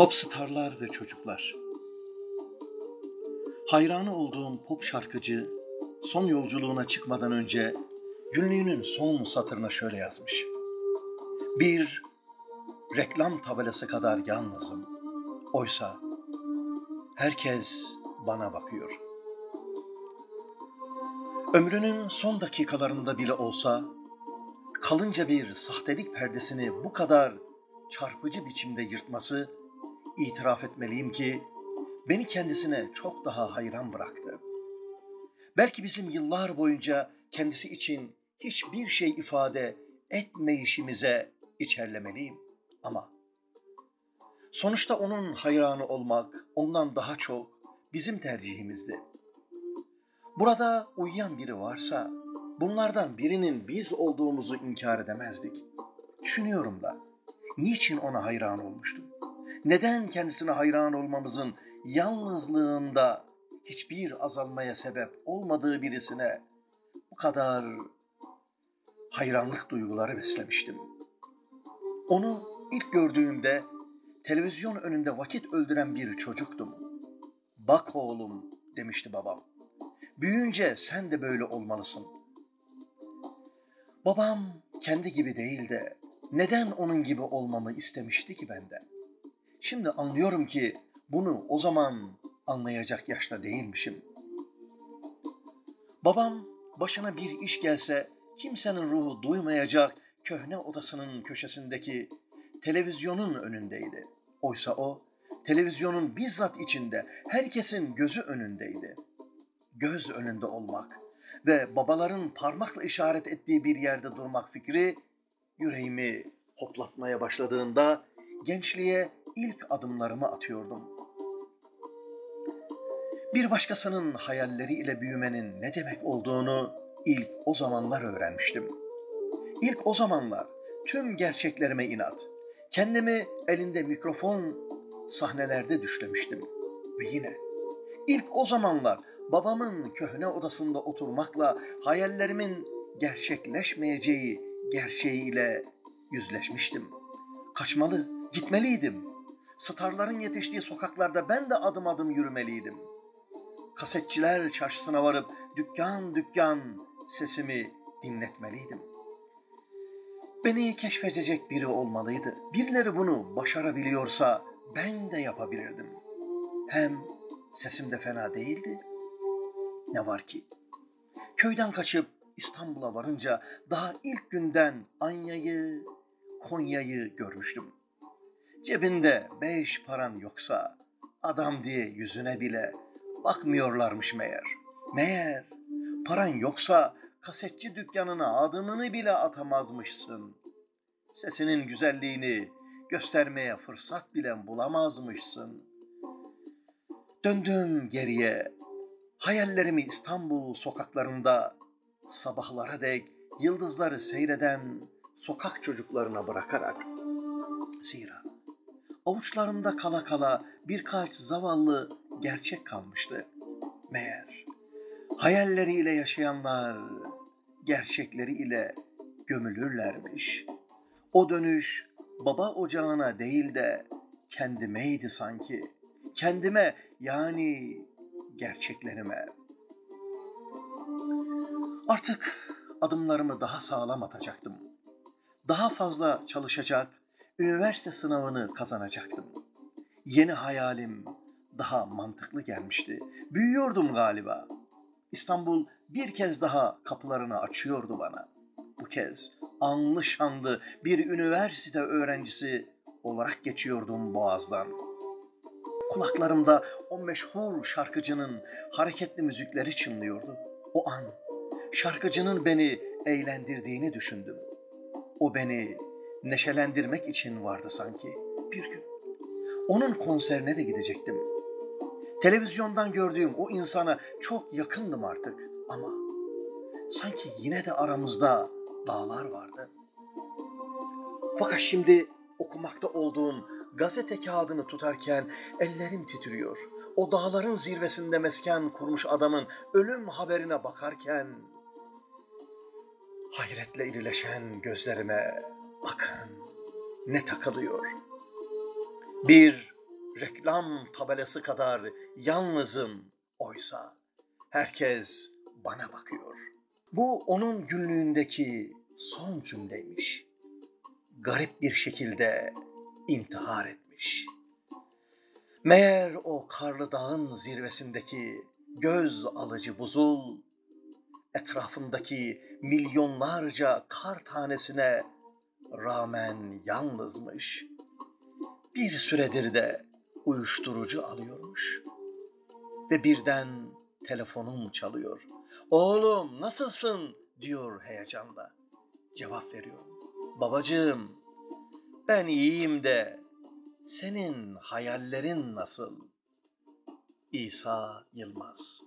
Pop starlar ve çocuklar. Hayranı olduğum pop şarkıcı son yolculuğuna çıkmadan önce günlüğünün son satırına şöyle yazmış. Bir reklam tabelası kadar yalnızım. Oysa herkes bana bakıyor. Ömrünün son dakikalarında bile olsa kalınca bir sahtelik perdesini bu kadar çarpıcı biçimde yırtması itiraf etmeliyim ki beni kendisine çok daha hayran bıraktı. Belki bizim yıllar boyunca kendisi için hiçbir şey ifade etmeyişimize içerlemeliyim ama sonuçta onun hayranı olmak ondan daha çok bizim tercihimizdi. Burada uyuyan biri varsa bunlardan birinin biz olduğumuzu inkar edemezdik. Düşünüyorum da niçin ona hayran olmuştum? Neden kendisine hayran olmamızın yalnızlığında hiçbir azalmaya sebep olmadığı birisine bu kadar hayranlık duyguları beslemiştim. Onu ilk gördüğümde televizyon önünde vakit öldüren bir çocuktum. Bak oğlum demişti babam. Büyüyünce sen de böyle olmalısın. Babam kendi gibi değil de neden onun gibi olmamı istemişti ki benden? Şimdi anlıyorum ki bunu o zaman anlayacak yaşta değilmişim. Babam başına bir iş gelse kimsenin ruhu duymayacak köhne odasının köşesindeki televizyonun önündeydi. Oysa o televizyonun bizzat içinde herkesin gözü önündeydi. Göz önünde olmak ve babaların parmakla işaret ettiği bir yerde durmak fikri yüreğimi hoplatmaya başladığında gençliğe ilk adımlarımı atıyordum. Bir başkasının hayalleriyle büyümenin ne demek olduğunu ilk o zamanlar öğrenmiştim. İlk o zamanlar tüm gerçeklerime inat, kendimi elinde mikrofon sahnelerde düşlemiştim. Ve yine ilk o zamanlar babamın köhne odasında oturmakla hayallerimin gerçekleşmeyeceği gerçeğiyle yüzleşmiştim. Kaçmalı, gitmeliydim. Starların yetiştiği sokaklarda ben de adım adım yürümeliydim. Kasetçiler çarşısına varıp dükkan dükkan sesimi dinletmeliydim. Beni keşfedecek biri olmalıydı. Birileri bunu başarabiliyorsa ben de yapabilirdim. Hem sesim de fena değildi. Ne var ki? Köyden kaçıp İstanbul'a varınca daha ilk günden Anya'yı, Konya'yı görmüştüm. Cebinde beş paran yoksa adam diye yüzüne bile bakmıyorlarmış meğer. Meğer paran yoksa kasetçi dükkanına adımını bile atamazmışsın. Sesinin güzelliğini göstermeye fırsat bile bulamazmışsın. Döndüm geriye. Hayallerimi İstanbul sokaklarında sabahlara dek yıldızları seyreden sokak çocuklarına bırakarak. Zira avuçlarımda kala kala birkaç zavallı gerçek kalmıştı. Meğer hayalleriyle yaşayanlar gerçekleri ile gömülürlermiş. O dönüş baba ocağına değil de kendimeydi sanki. Kendime yani gerçeklerime. Artık adımlarımı daha sağlam atacaktım. Daha fazla çalışacak, üniversite sınavını kazanacaktım. Yeni hayalim daha mantıklı gelmişti. Büyüyordum galiba. İstanbul bir kez daha kapılarını açıyordu bana. Bu kez anlı şanlı bir üniversite öğrencisi olarak geçiyordum Boğaz'dan. Kulaklarımda o meşhur şarkıcının hareketli müzikleri çınlıyordu. O an şarkıcının beni eğlendirdiğini düşündüm. O beni neşelendirmek için vardı sanki bir gün. Onun konserine de gidecektim. Televizyondan gördüğüm o insana çok yakındım artık ama sanki yine de aramızda dağlar vardı. Fakat şimdi okumakta olduğum gazete kağıdını tutarken ellerim titriyor. O dağların zirvesinde mesken kurmuş adamın ölüm haberine bakarken hayretle irileşen gözlerime bakın ne takılıyor. Bir reklam tabelası kadar yalnızım oysa herkes bana bakıyor. Bu onun günlüğündeki son cümleymiş. Garip bir şekilde intihar etmiş. Meğer o karlı dağın zirvesindeki göz alıcı buzul etrafındaki milyonlarca kar tanesine rağmen yalnızmış. Bir süredir de uyuşturucu alıyormuş. Ve birden telefonum çalıyor. Oğlum nasılsın diyor heyecanla. Cevap veriyorum. Babacığım ben iyiyim de senin hayallerin nasıl? İsa Yılmaz